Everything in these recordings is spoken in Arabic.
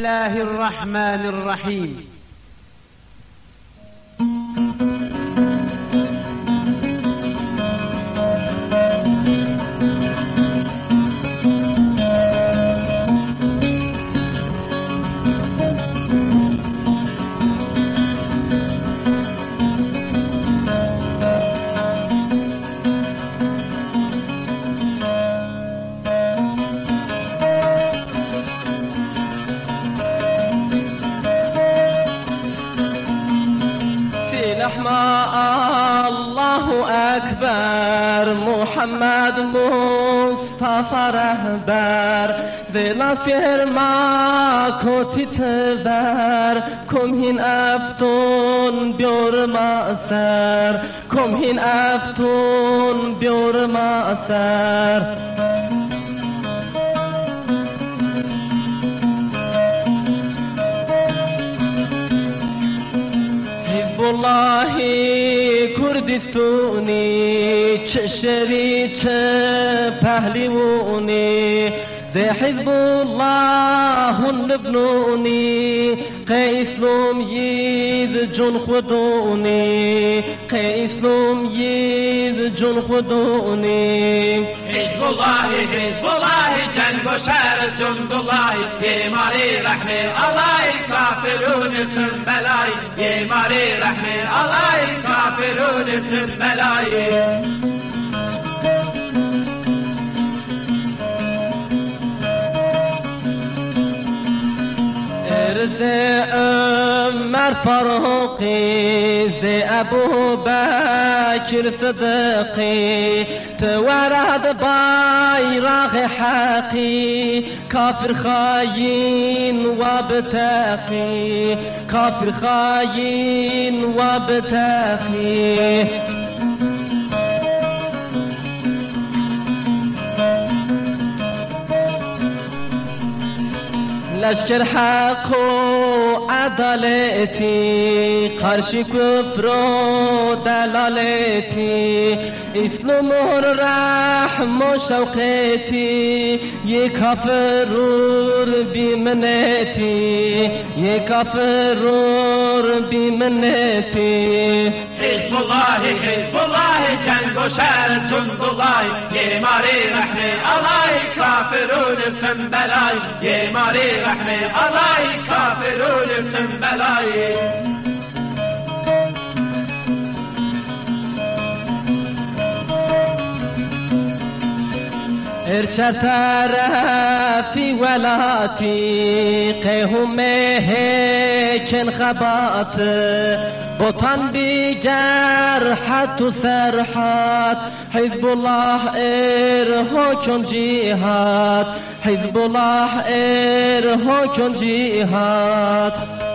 الله الرحمن الرحيم. محمد مصطفى رهبر دل فرما ما کتی تبر کم هین افتون بیور ما سر. کم افتون بیور ما سر. کردستونی چه شری چه پهلیونی حزب الله لبنوني قيس لوم يد جن خدوني قيس لوم يد جن خدوني حزب الله حزب الله جنگ و شر جند الله بیماری رحمه الله کافرون تن بلای بیماری رحمه الله کافرون تن بلای عمر فاروقي زي ابو بكر صدقي تورد بايراغ حقي كافر خاين وبتقي كافر خاين وبتقي لشکر حق و عدالتی قرشی کفر و دلالتی اسلام و رحم و شوقتی یه کافرور بیمنتی یه کافرور بیمنتی. حزب الله حزب الله جنگ و شر جند الله تن بلای یه ماری رحمة الله کافرون تن بلای ارچر طرفی ولاتی قهم هکن خبات. وطن بی جرحت و سرحت حزب الله ارها چون جهاد حزب الله ارها چون جهاد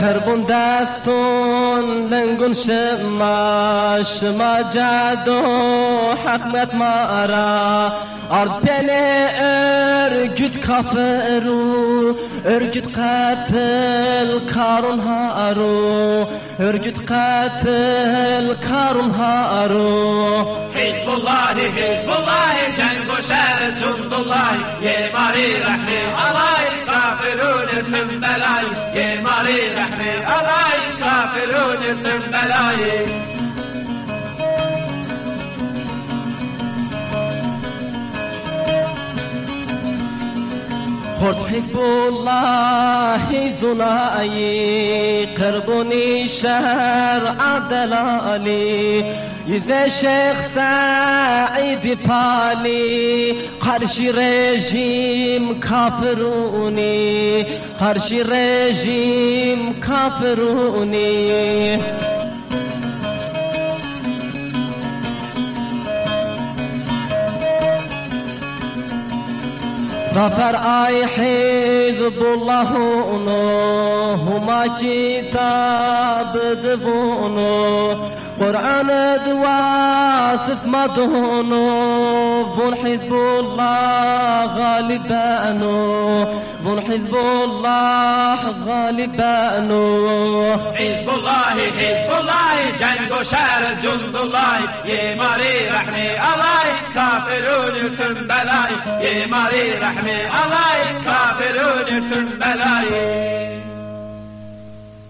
خربون دستون لنگون شما شما جادو حکمت ما را ارد پنه ارگد کافرو ارگد قاتل کارون هارو ارگد قاتل کارون هارو حزب الله حزب الله جنگ و شر جند الله یه ماری رحمه الله کافرون من بلای یه ماری رحمة الله کافرون من بلای حزب الله زنایی قربونی شهر عدلالی یزه شیخ سعید پالی قرشی رژیم کافرونی قرشی رژیم کافرونی ظفر آي حزب الله هما كتاب دفونو قرآن دواصف مدهونو بون حزب الله غالبانو بون حزب الله غالبانو حزب الله حزب الله جنگ و شهر جند الله یه ماری رحمه الله کافرون تن بلای یه ماری رحمة الله کافرون تن بلای